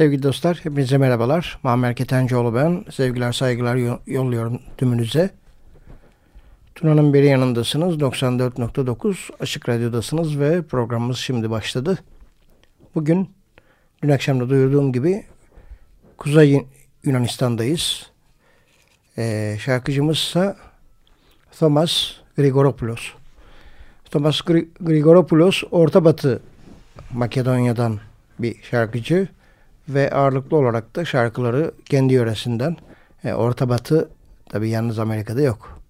Sevgili dostlar, hepinize merhabalar. Muammer Ketencoğlu ben. Sevgiler, saygılar yolluyorum tümünüze. Tuna'nın biri yanındasınız. 94.9 Açık Radyo'dasınız ve programımız şimdi başladı. Bugün, dün akşam da duyurduğum gibi Kuzey Yunanistan'dayız. Ee, şarkıcımız ise Thomas Grigoropoulos. Thomas Grigoropoulos Orta Batı Makedonya'dan bir şarkıcı ve ağırlıklı olarak da şarkıları kendi yöresinden. E, Orta Batı tabi yalnız Amerika'da yok.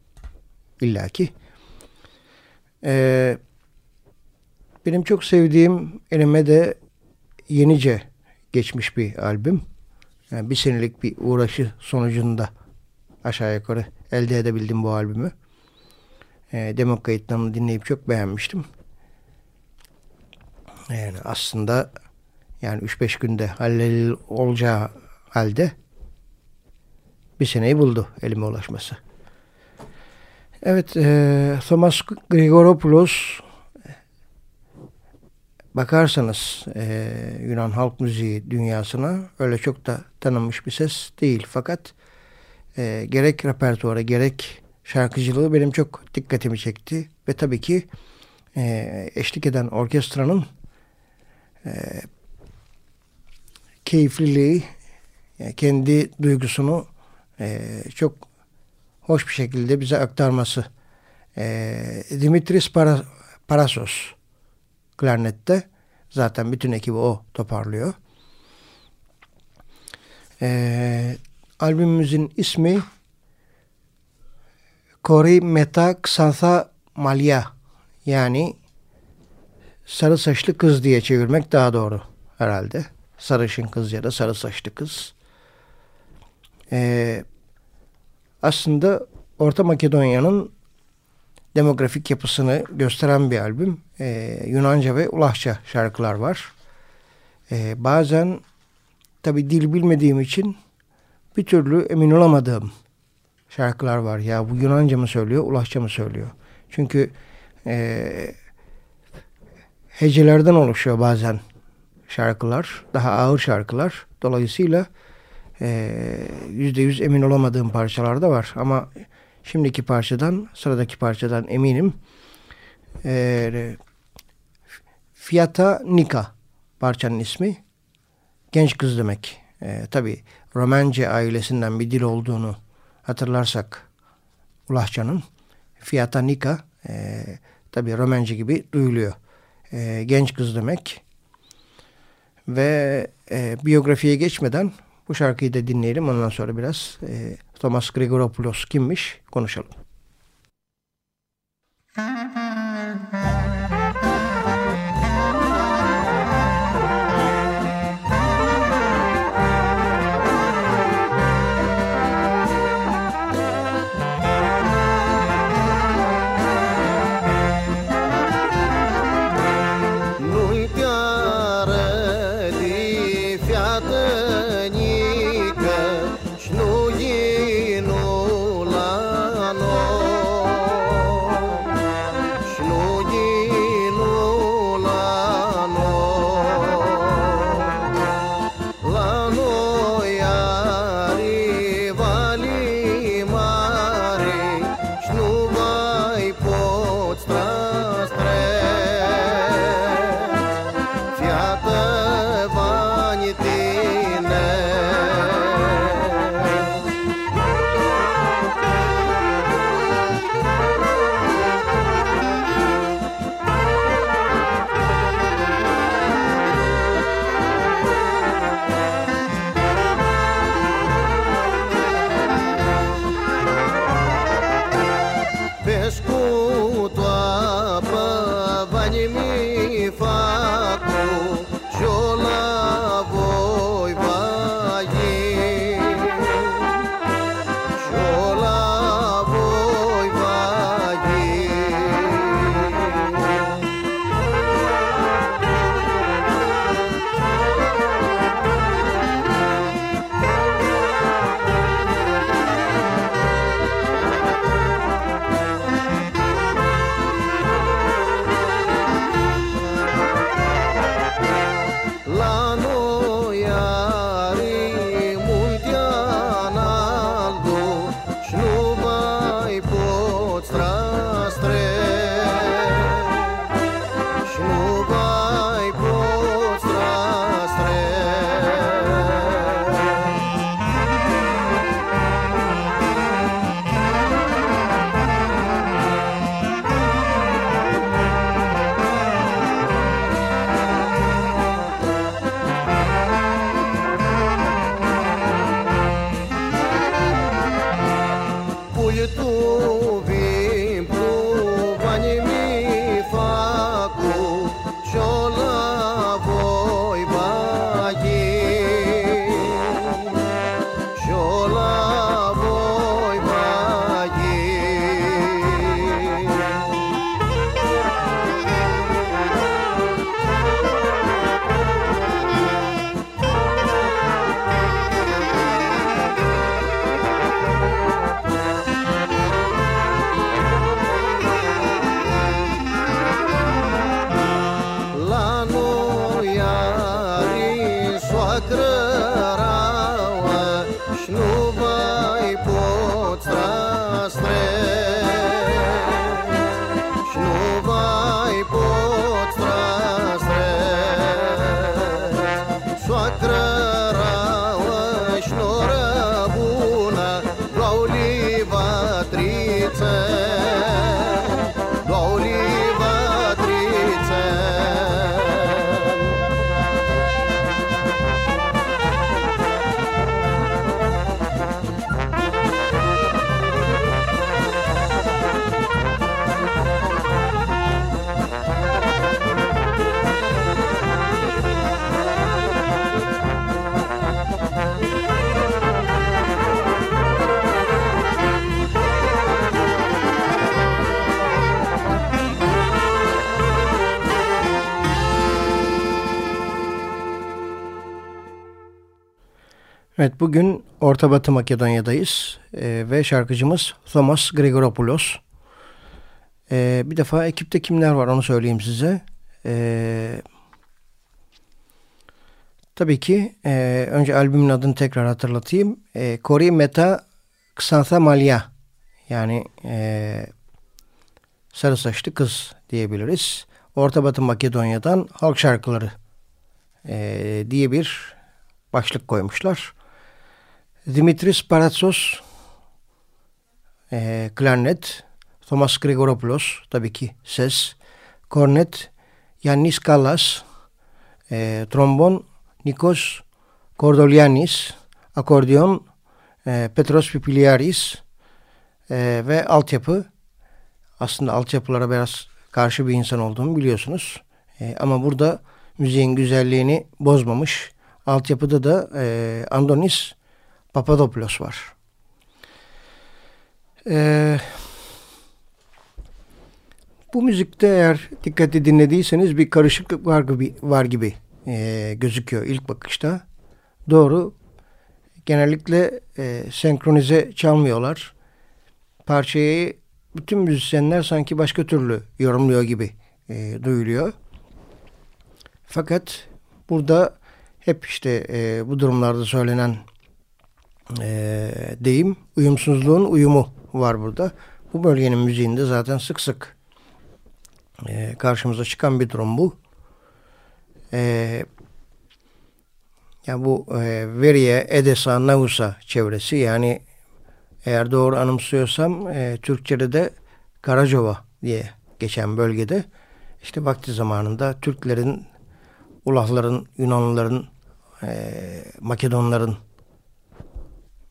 İlla ki. E, benim çok sevdiğim elime de yenice geçmiş bir albüm. Yani e, bir senelik bir uğraşı sonucunda aşağı yukarı elde edebildim bu albümü. E, demo kayıtlarını dinleyip çok beğenmiştim. Yani aslında yani 3-5 günde halledilir olacağı halde bir seneyi buldu elime ulaşması. Evet, e, Thomas Grigoropoulos bakarsanız e, Yunan halk müziği dünyasına öyle çok da tanınmış bir ses değil. Fakat e, gerek repertuara gerek şarkıcılığı benim çok dikkatimi çekti. Ve tabii ki e, eşlik eden orkestranın e, keyifliliği, yani kendi duygusunu e, çok hoş bir şekilde bize aktarması. E, Dimitris Para, Parasos klarnette zaten bütün ekibi o toparlıyor. E, albümümüzün ismi Kori Meta Ksantha Malya yani sarı saçlı kız diye çevirmek daha doğru herhalde sarışın kız ya da sarı saçlı kız. Ee, aslında Orta Makedonya'nın demografik yapısını gösteren bir albüm. Ee, Yunanca ve Ulahça şarkılar var. Ee, bazen tabi dil bilmediğim için bir türlü emin olamadığım şarkılar var. Ya bu Yunanca mı söylüyor, Ulahça mı söylüyor? Çünkü e, hecelerden oluşuyor bazen şarkılar, daha ağır şarkılar. Dolayısıyla yüzde yüz emin olamadığım parçalar da var. Ama şimdiki parçadan, sıradaki parçadan eminim. E, Fiyata Nika parçanın ismi. Genç kız demek. E, Tabi Romance ailesinden bir dil olduğunu hatırlarsak Ulahça'nın Fiyata Nika e, tabi Romance gibi duyuluyor. E, genç kız demek. Ve e, biyografiye geçmeden bu şarkıyı da dinleyelim. Ondan sonra biraz e, Thomas Gregoropoulos kimmiş konuşalım. Müzik Evet bugün Orta Batı Makedonya'dayız ee, ve şarkıcımız Thomas Grigoropoulos. Ee, bir defa ekipte kimler var onu söyleyeyim size. Ee, tabii ki e, önce albümün adını tekrar hatırlatayım. E, Kori Meta Xantha Malya yani e, sarı saçlı kız diyebiliriz. Orta Batı Makedonya'dan halk şarkıları e, diye bir başlık koymuşlar. Paratsos e, klarnet, Thomas Grigoropoulos tabii ki ses, kornet, Yannis Kallas, e, trombon, Nikos Kordolianis, akordeon, e, Petros Pipiliaris e, ve altyapı. Aslında altyapılara biraz karşı bir insan olduğumu biliyorsunuz. E, ama burada müziğin güzelliğini bozmamış. Altyapıda da e, Andonis Papadopoulos var. Ee, bu müzikte eğer dikkatli dinlediyseniz bir karışıklık var gibi, var gibi e, gözüküyor ilk bakışta. Doğru. Genellikle e, senkronize çalmıyorlar. Parçayı bütün müzisyenler sanki başka türlü yorumluyor gibi e, duyuluyor. Fakat burada hep işte e, bu durumlarda söylenen e, deyim uyumsuzluğun uyumu var burada. Bu bölgenin müziğinde zaten sık sık e, karşımıza çıkan bir durum bu. E, yani bu e, Veriye, Edesa, Navusa çevresi yani eğer doğru anımsıyorsam e, Türkçe'de de Karacova diye geçen bölgede işte vakti zamanında Türklerin, Ulahların, Yunanlıların, e, Makedonların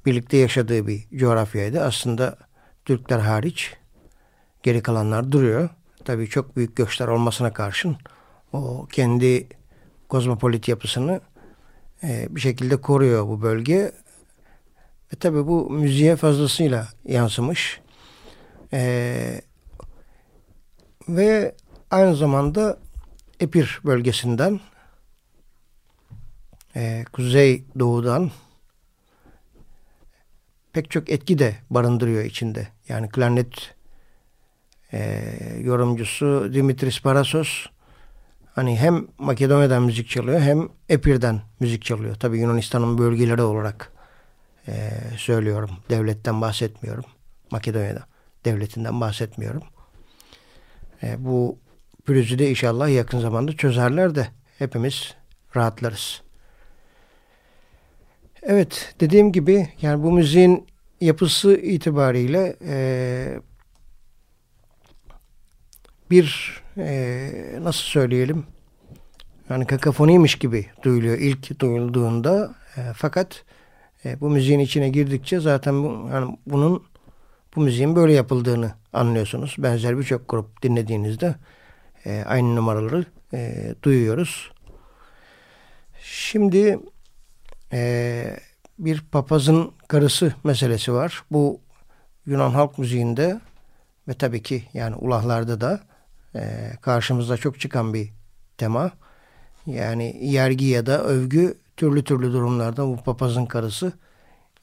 birlikte yaşadığı bir coğrafyaydı. Aslında Türkler hariç geri kalanlar duruyor. Tabii çok büyük göçler olmasına karşın o kendi kozmopolit yapısını e, bir şekilde koruyor bu bölge. Ve tabii bu müziğe fazlasıyla yansımış. E, ve aynı zamanda Epir bölgesinden e, kuzey doğudan pek çok etki de barındırıyor içinde. Yani klarnet e, yorumcusu Dimitris Parasos hani hem Makedonya'dan müzik çalıyor hem Epir'den müzik çalıyor. Tabi Yunanistan'ın bölgeleri olarak e, söylüyorum. Devletten bahsetmiyorum. Makedonya'da devletinden bahsetmiyorum. E, bu pürüzü de inşallah yakın zamanda çözerler de hepimiz rahatlarız. Evet dediğim gibi yani bu müziğin yapısı itibariyle e, bir e, nasıl söyleyelim yani kakafoniymiş gibi duyuluyor ilk duyulduğunda e, fakat e, bu müziğin içine girdikçe zaten bu, yani bunun bu müziğin böyle yapıldığını anlıyorsunuz. Benzer birçok grup dinlediğinizde e, aynı numaraları e, duyuyoruz. Şimdi e, bir papazın karısı meselesi var. Bu Yunan halk müziğinde ve tabii ki yani ulahlarda da e, karşımıza çok çıkan bir tema. Yani yergi ya da övgü türlü türlü durumlarda bu papazın karısı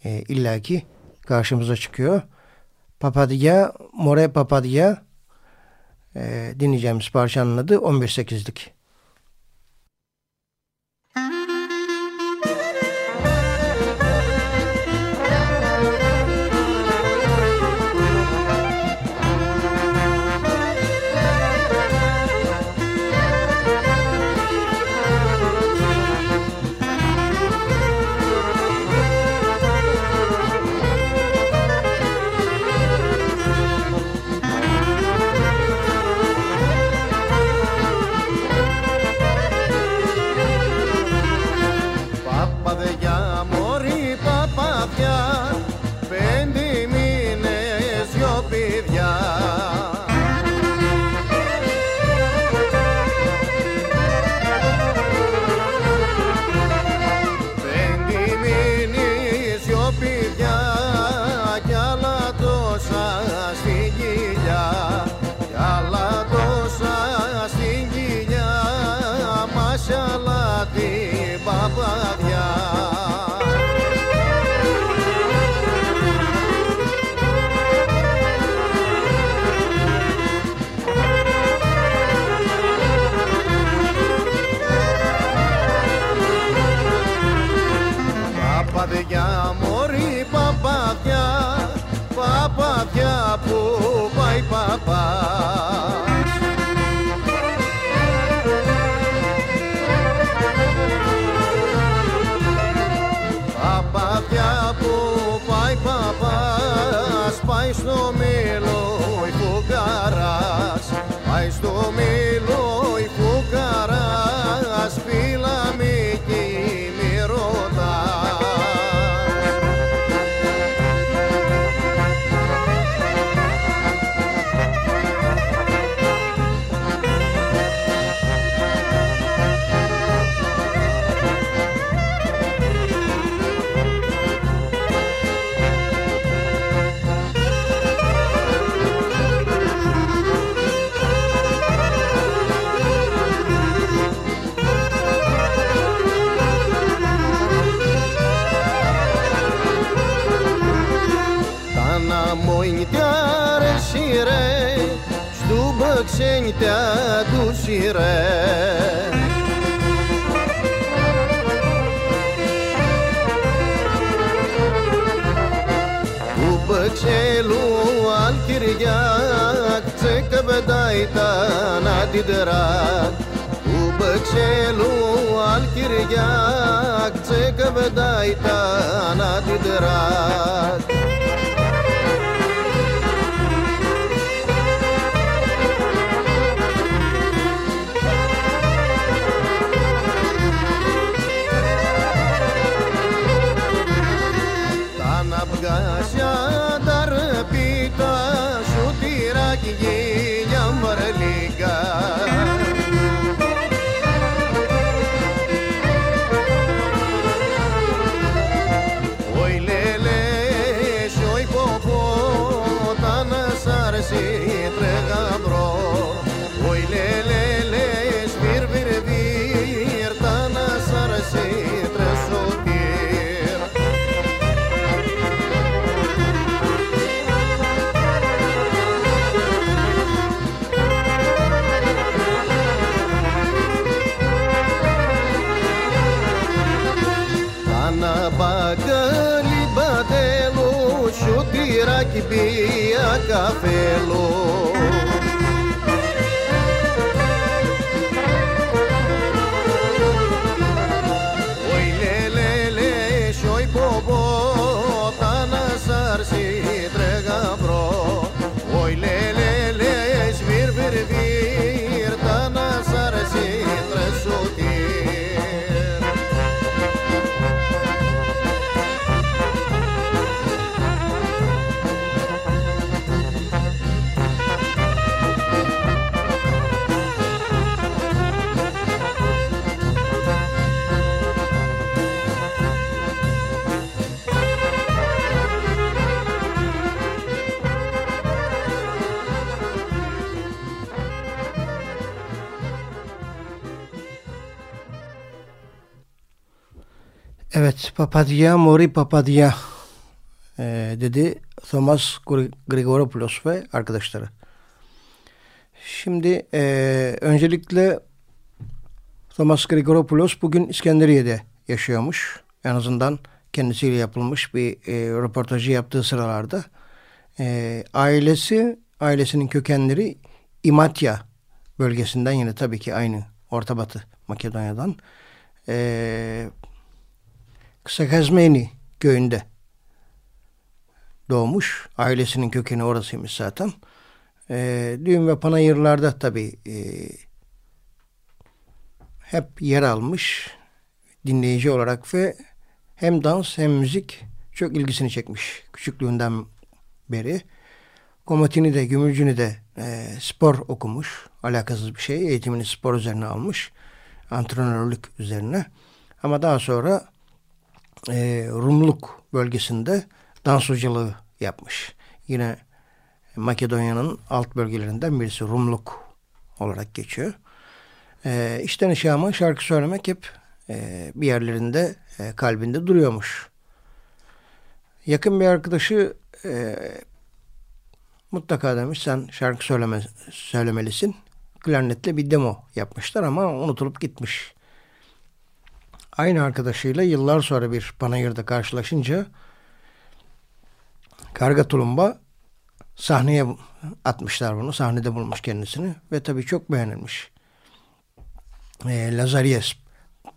e, illaki karşımıza çıkıyor. Papadia, More Papadia e, dinleyeceğimiz parçanın adı 11.8'lik. να μπαγκάλι μπατέλο, σιωτηράκι πια καφέλο. Mori Papadia e, dedi Thomas Grigoropoulos ve arkadaşları. Şimdi e, öncelikle Thomas Grigoropoulos bugün İskenderiye'de yaşıyormuş. En azından kendisiyle yapılmış bir e, röportajı yaptığı sıralarda. E, ailesi, ailesinin kökenleri İmatya bölgesinden yine tabii ki aynı Orta Batı Makedonya'dan. E, Kısakazmeni köyünde doğmuş. Ailesinin kökeni orasıymış zaten. E, düğün ve panayırlarda tabii e, hep yer almış dinleyici olarak ve hem dans hem müzik çok ilgisini çekmiş küçüklüğünden beri. Komatini de Gümülcünü de e, spor okumuş. Alakasız bir şey. Eğitimini spor üzerine almış. Antrenörlük üzerine. Ama daha sonra e, Rumluk bölgesinde dans hocalığı yapmış. Yine Makedonya'nın alt bölgelerinden birisi Rumluk olarak geçiyor. E, işten işe ama şarkı söylemek hep e, bir yerlerinde e, kalbinde duruyormuş. Yakın bir arkadaşı e, mutlaka demiş sen şarkı söyleme, söylemelisin. Klarnetle bir demo yapmışlar ama unutulup gitmiş. Aynı arkadaşıyla yıllar sonra bir panayırda karşılaşınca Karga Tulumba sahneye atmışlar bunu. Sahnede bulmuş kendisini ve tabii çok beğenilmiş. E, Lazaries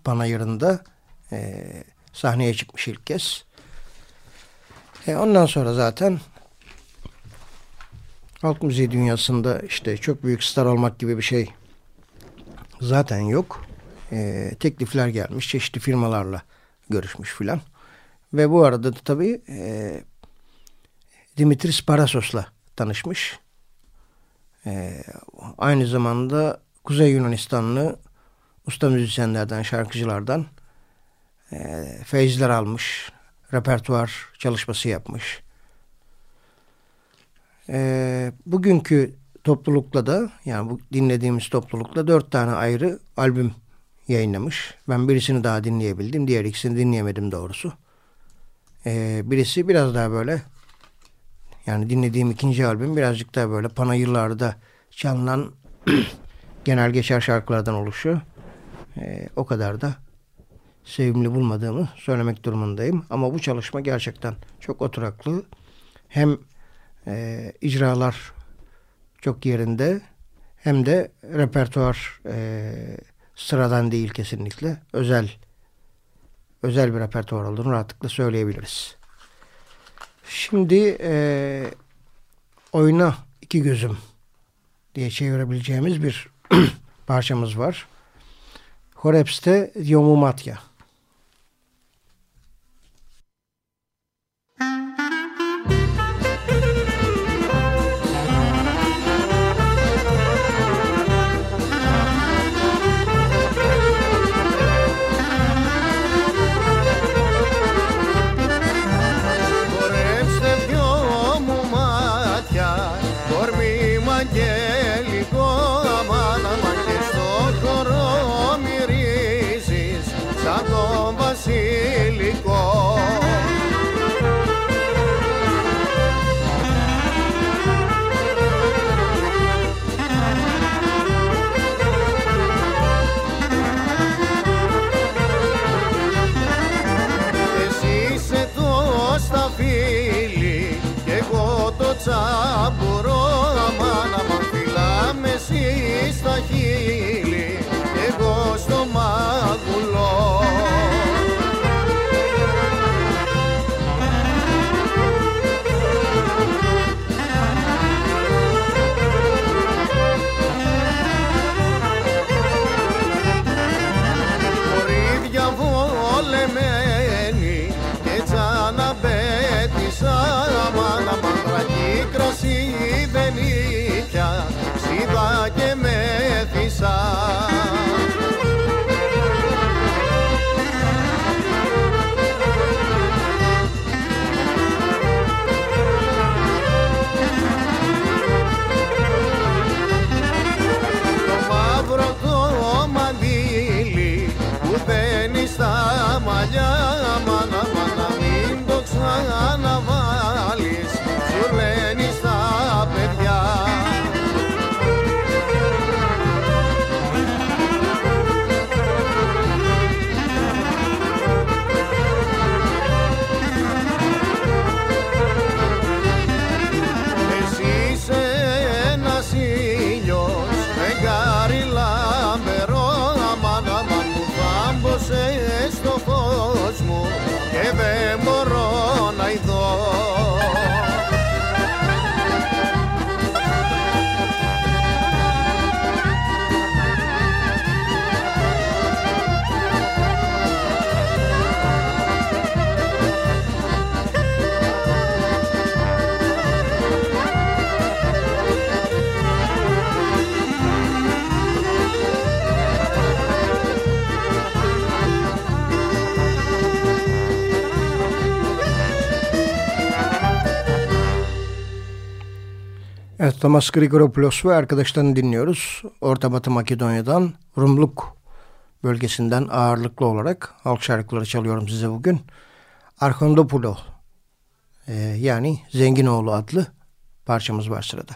panayırında e, sahneye çıkmış ilk kez. E, ondan sonra zaten halk müziği dünyasında işte çok büyük star olmak gibi bir şey zaten yok. E, teklifler gelmiş çeşitli firmalarla görüşmüş filan. Ve bu arada da tabii e, Dimitris Parasos'la tanışmış. E, aynı zamanda Kuzey Yunanistanlı usta müzisyenlerden, şarkıcılardan e, feyizler almış, repertuar çalışması yapmış. E, bugünkü toplulukla da yani bu dinlediğimiz toplulukla dört tane ayrı albüm yayınlamış. Ben birisini daha dinleyebildim. Diğer ikisini dinleyemedim doğrusu. E, birisi biraz daha böyle yani dinlediğim ikinci albüm birazcık daha böyle panayırlarda çalınan genel geçer şarkılardan oluşuyor. E, o kadar da sevimli bulmadığımı söylemek durumundayım. Ama bu çalışma gerçekten çok oturaklı. Hem e, icralar çok yerinde hem de repertuar e, sıradan değil kesinlikle. Özel özel bir repertuar olduğunu rahatlıkla söyleyebiliriz. Şimdi e, oyuna iki gözüm diye çevirebileceğimiz bir parçamız var. Horeps'te Yomumatya. Evet Thomas Grigoropoulos ve arkadaşlarını dinliyoruz. Orta Batı Makedonya'dan Rumluk bölgesinden ağırlıklı olarak halk şarkıları çalıyorum size bugün. Arkondopulo e, yani Zenginoğlu adlı parçamız var sırada.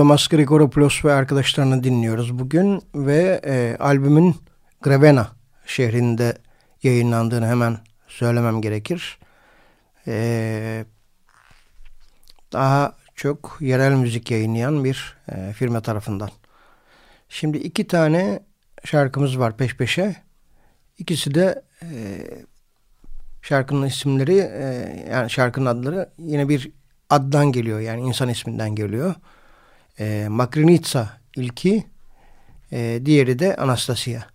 Thomas Grigoropoulos ve arkadaşlarını dinliyoruz bugün ve e, albümün Grevena şehrinde yayınlandığını hemen söylemem gerekir. E, daha çok yerel müzik yayınlayan bir e, firma tarafından. Şimdi iki tane şarkımız var peş peşe. İkisi de e, şarkının isimleri e, yani şarkının adları yine bir addan geliyor yani insan isminden geliyor. E, Makrinitsa ilki, e, diğeri de Anastasia.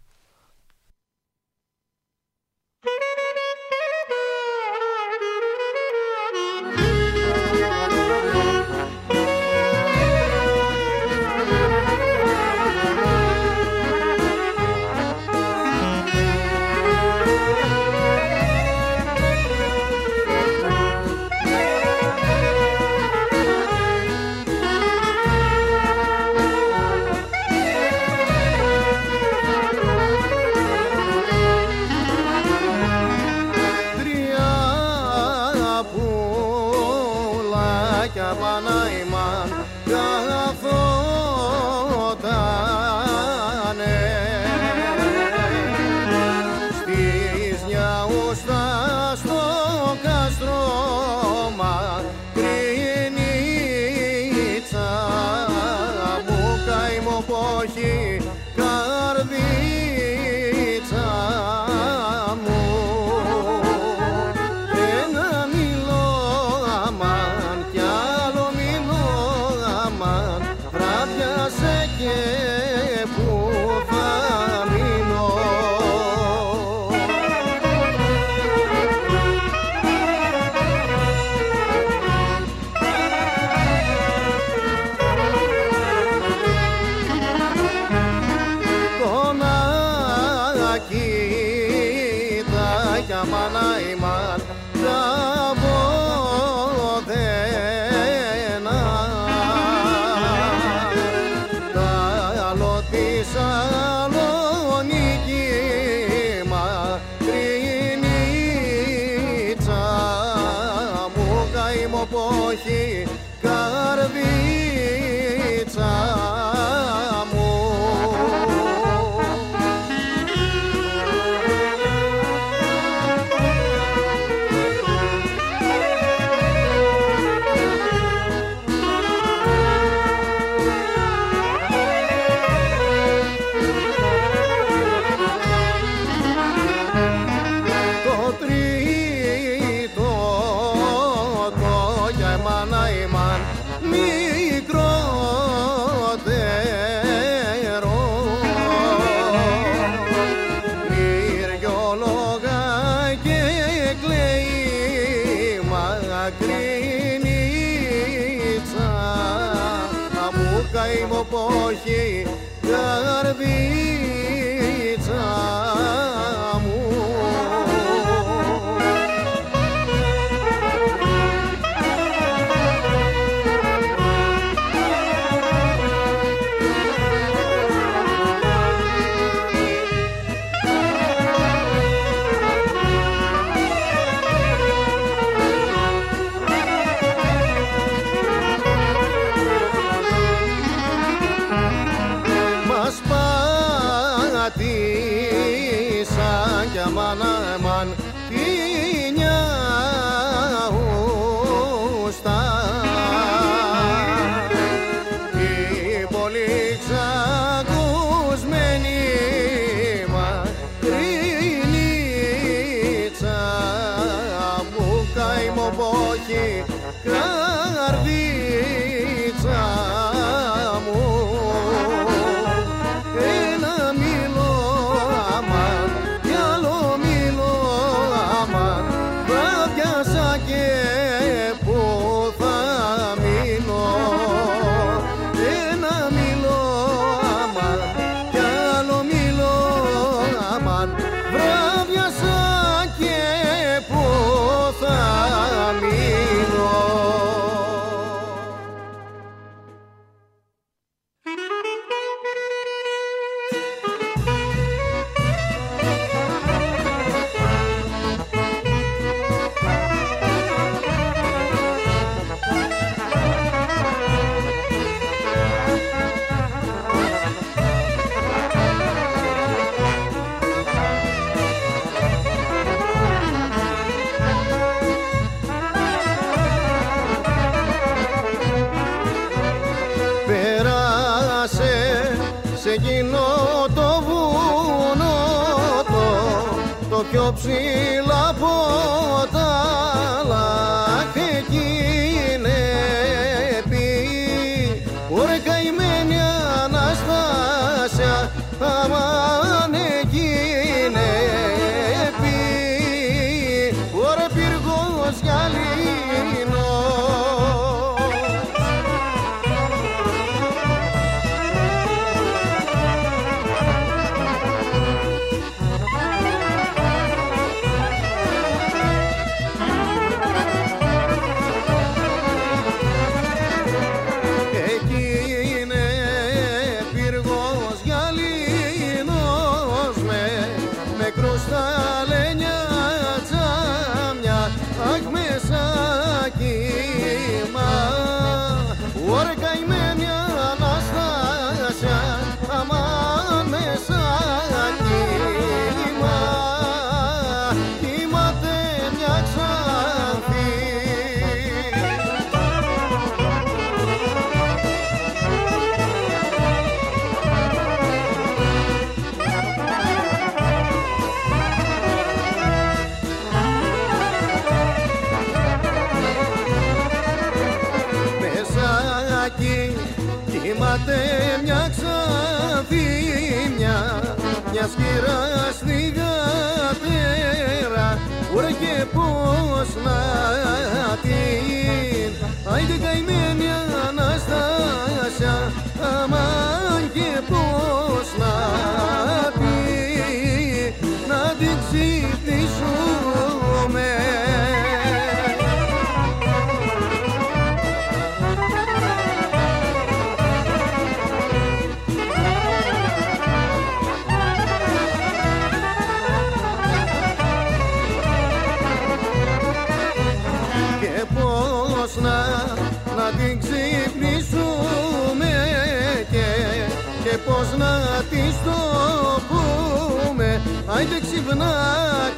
Άιντε ξυπνά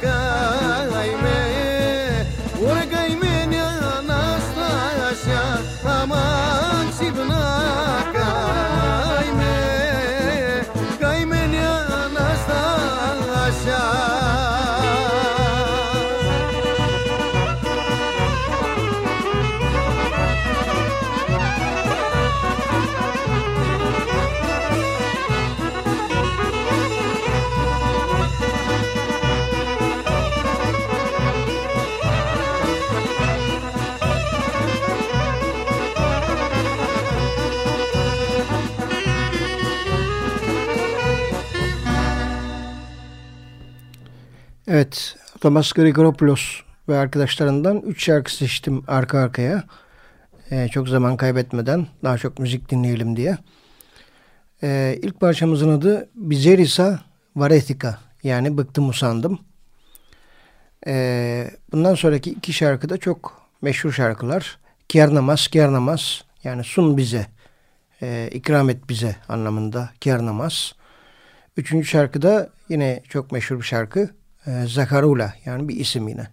καημέ, Evet, Thomas Grigoropoulos ve arkadaşlarından 3 şarkı seçtim arka arkaya. Ee, çok zaman kaybetmeden daha çok müzik dinleyelim diye. Ee, ilk parçamızın adı Bizerisa Varetika yani Bıktım Usandım. Ee, bundan sonraki iki şarkı da çok meşhur şarkılar. Kiernamas, Kiernamas yani sun bize, e, ikram et bize anlamında Kiernamas. Üçüncü şarkı da yine çok meşhur bir şarkı. E, Zakarula yani bir isim yine.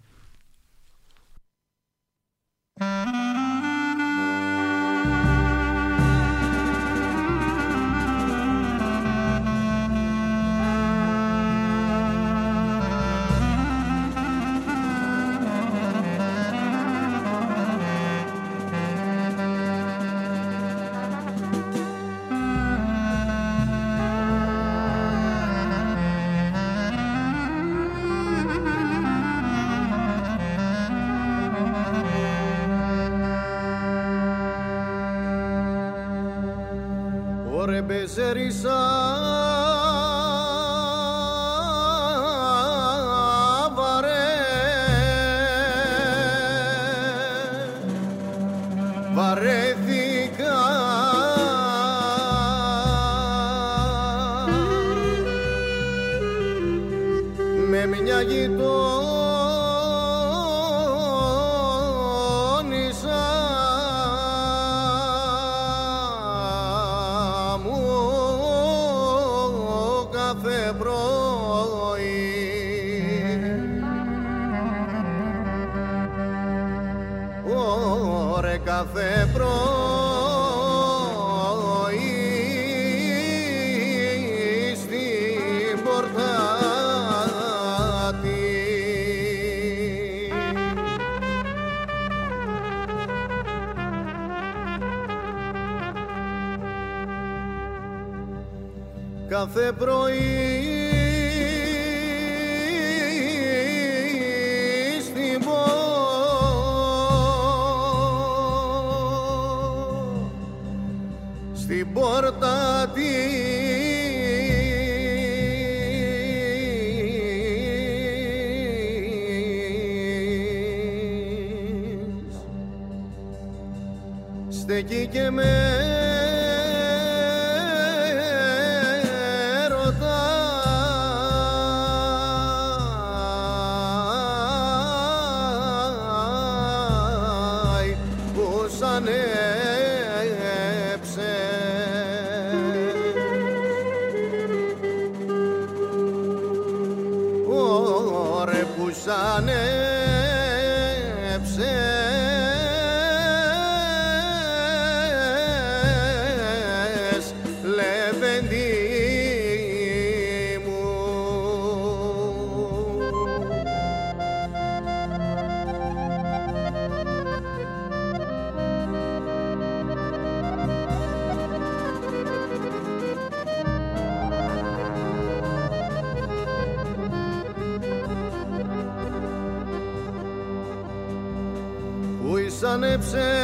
cebroi lips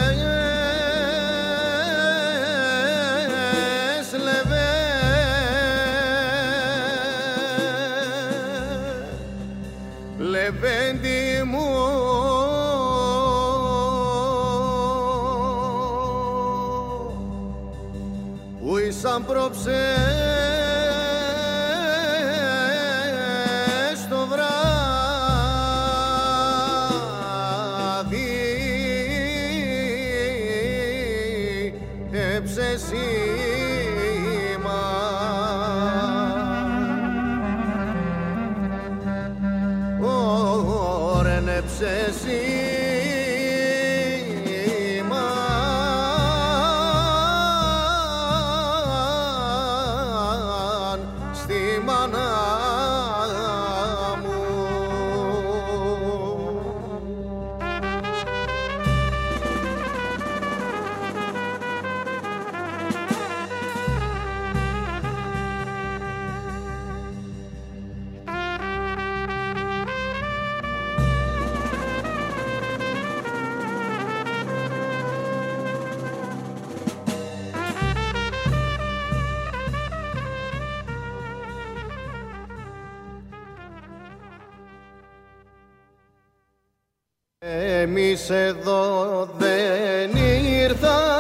Εμείς εδώ δεν ήρθαμε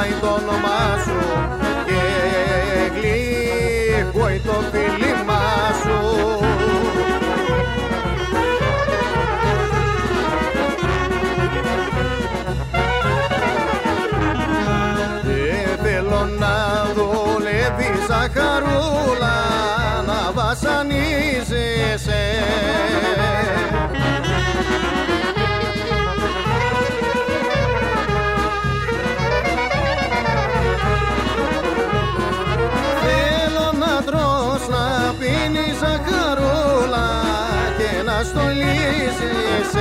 ainda não mais.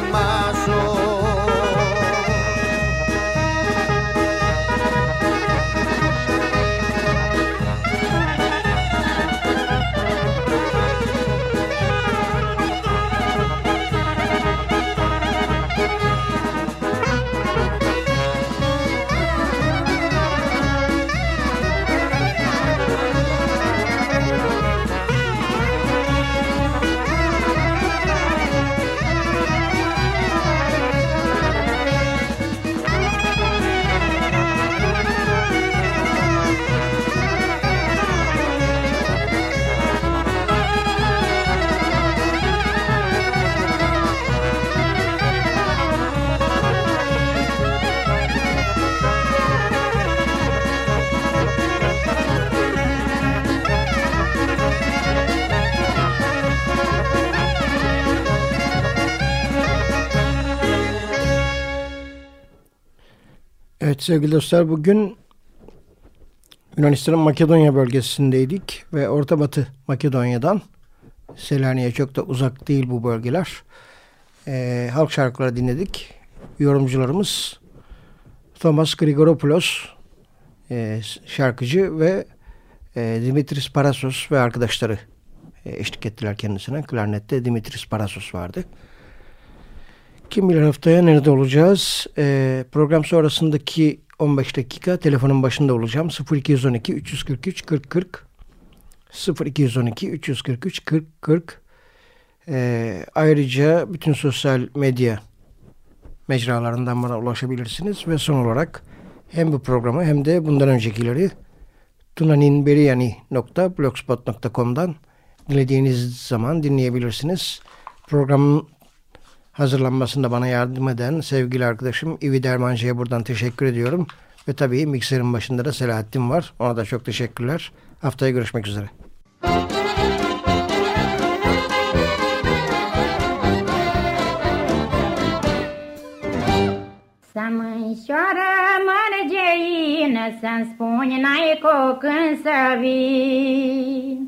más. Sevgili dostlar bugün Yunanistan'ın Makedonya bölgesindeydik ve Orta Batı Makedonya'dan Selanik'e çok da uzak değil bu bölgeler. Ee, halk şarkıları dinledik. Yorumcularımız Thomas Grigoropoulos e, şarkıcı ve e, Dimitris Parasos ve arkadaşları e, eşlik ettiler kendisine. Klarnette Dimitris Parasos vardı. Kim bilir haftaya nerede olacağız? Ee, program sonrasındaki 15 dakika telefonun başında olacağım. 0212 343 40 40 0212 343 40 40 ee, ayrıca bütün sosyal medya mecralarından bana ulaşabilirsiniz ve son olarak hem bu programı hem de bundan öncekileri tunaninberiyani.blogspot.com'dan dilediğiniz zaman dinleyebilirsiniz. Programın hazırlanmasında bana yardım eden sevgili arkadaşım İvi Dermancı'ya buradan teşekkür ediyorum. Ve tabii mikserin başında da Selahattin var. Ona da çok teşekkürler. Haftaya görüşmek üzere. Să mânșoară mărgeină, Să-mi spuni n-ai cu când să vin.